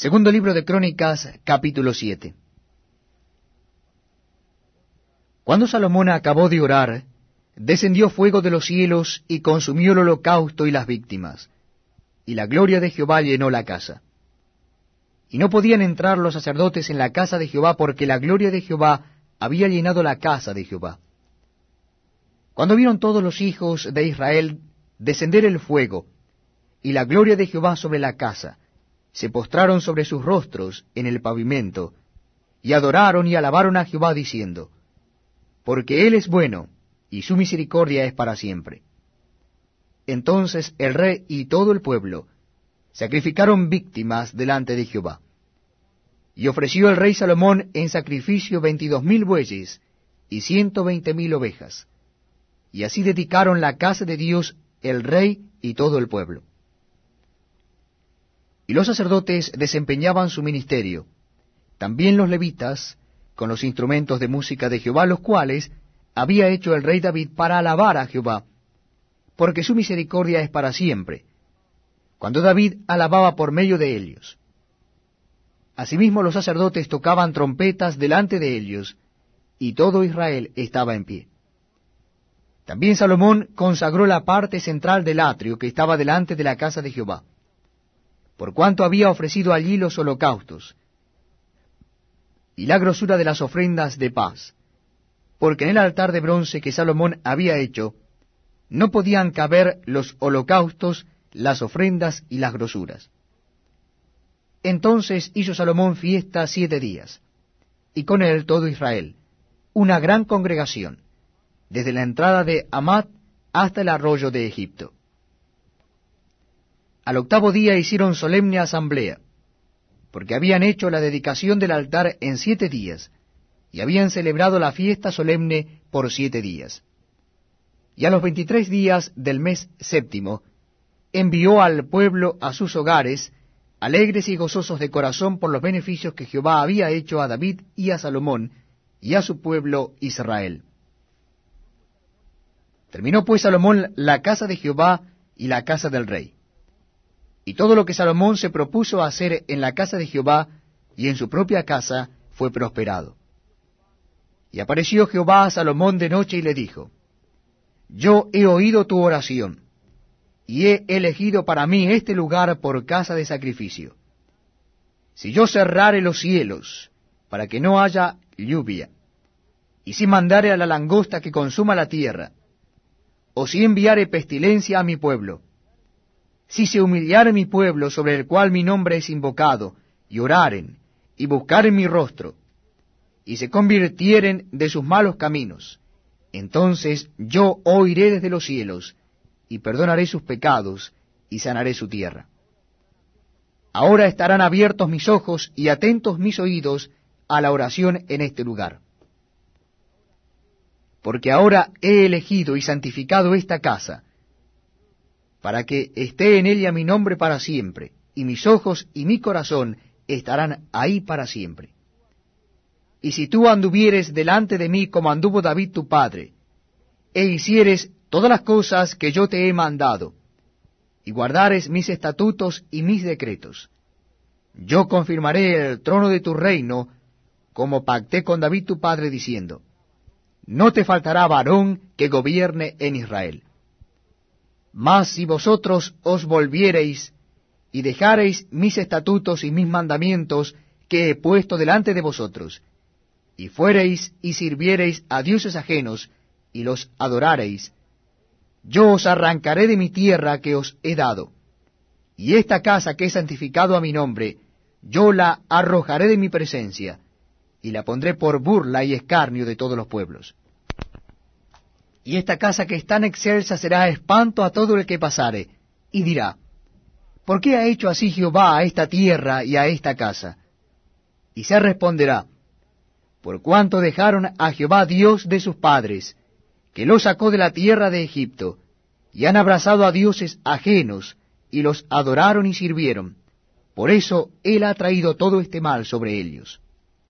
Segundo libro de Crónicas, capítulo 7. Cuando Salomón acabó de orar, descendió fuego de los cielos y consumió el holocausto y las víctimas, y la gloria de Jehová llenó la casa. Y no podían entrar los sacerdotes en la casa de Jehová porque la gloria de Jehová había llenado la casa de Jehová. Cuando vieron todos los hijos de Israel descender el fuego y la gloria de Jehová sobre la casa, se postraron sobre sus rostros en el pavimento, y adoraron y alabaron a Jehová diciendo, Porque Él es bueno, y su misericordia es para siempre. Entonces el rey y todo el pueblo sacrificaron víctimas delante de Jehová. Y ofreció el rey Salomón en sacrificio veintidós mil bueyes y ciento veinte mil ovejas. Y así dedicaron la casa de Dios el rey y todo el pueblo. Y los sacerdotes desempeñaban su ministerio, también los levitas, con los instrumentos de música de Jehová, los cuales había hecho el rey David para alabar a Jehová, porque su misericordia es para siempre, cuando David alababa por medio de ellos. Asimismo los sacerdotes tocaban trompetas delante de ellos, y todo Israel estaba en pie. También Salomón consagró la parte central del atrio que estaba delante de la casa de Jehová por cuanto había ofrecido allí los holocaustos, y la grosura de las ofrendas de paz, porque en el altar de bronce que Salomón había hecho, no podían caber los holocaustos, las ofrendas y las grosuras. Entonces hizo Salomón fiesta siete días, y con él todo Israel, una gran congregación, desde la entrada de Amat hasta el arroyo de Egipto. Al octavo día hicieron solemne asamblea, porque habían hecho la dedicación del altar en siete días, y habían celebrado la fiesta solemne por siete días. Y a los veintitrés días del mes séptimo, envió al pueblo a sus hogares, alegres y gozosos de corazón por los beneficios que Jehová había hecho a David y a Salomón y a su pueblo Israel. Terminó pues Salomón la casa de Jehová y la casa del rey. Y todo lo que Salomón se propuso hacer en la casa de Jehová y en su propia casa fue prosperado. Y apareció Jehová a Salomón de noche y le dijo, Yo he oído tu oración, y he elegido para mí este lugar por casa de sacrificio. Si yo cerrare los cielos, para que no haya lluvia, y si mandare a la langosta que consuma la tierra, o si enviare pestilencia a mi pueblo, si se humillare mi pueblo sobre el cual mi nombre es invocado, y oraren, y buscaren mi rostro, y se convirtieren de sus malos caminos, entonces yo oiré desde los cielos, y perdonaré sus pecados, y sanaré su tierra. Ahora estarán abiertos mis ojos y atentos mis oídos a la oración en este lugar. Porque ahora he elegido y santificado esta casa, para que esté en ella mi nombre para siempre, y mis ojos y mi corazón estarán ahí para siempre. Y si tú anduvieres delante de mí como anduvo David tu padre, e hicieres todas las cosas que yo te he mandado, y guardares mis estatutos y mis decretos, yo confirmaré el trono de tu reino, como pacté con David tu padre, diciendo, No te faltará varón que gobierne en Israel. Mas si vosotros os volviereis y dejareis mis estatutos y mis mandamientos que he puesto delante de vosotros, y fuereis y sirviereis a dioses ajenos, y los adorareis, yo os arrancaré de mi tierra que os he dado, y esta casa que he santificado a mi nombre, yo la arrojaré de mi presencia, y la pondré por burla y escarnio de todos los pueblos y esta casa que es tan excelsa será espanto a todo el que pasare, y dirá, ¿por qué ha hecho así Jehová a esta tierra y a esta casa? Y se responderá, por cuanto dejaron a Jehová Dios de sus padres, que los sacó de la tierra de Egipto, y han abrazado a dioses ajenos, y los adoraron y sirvieron. Por eso Él ha traído todo este mal sobre ellos.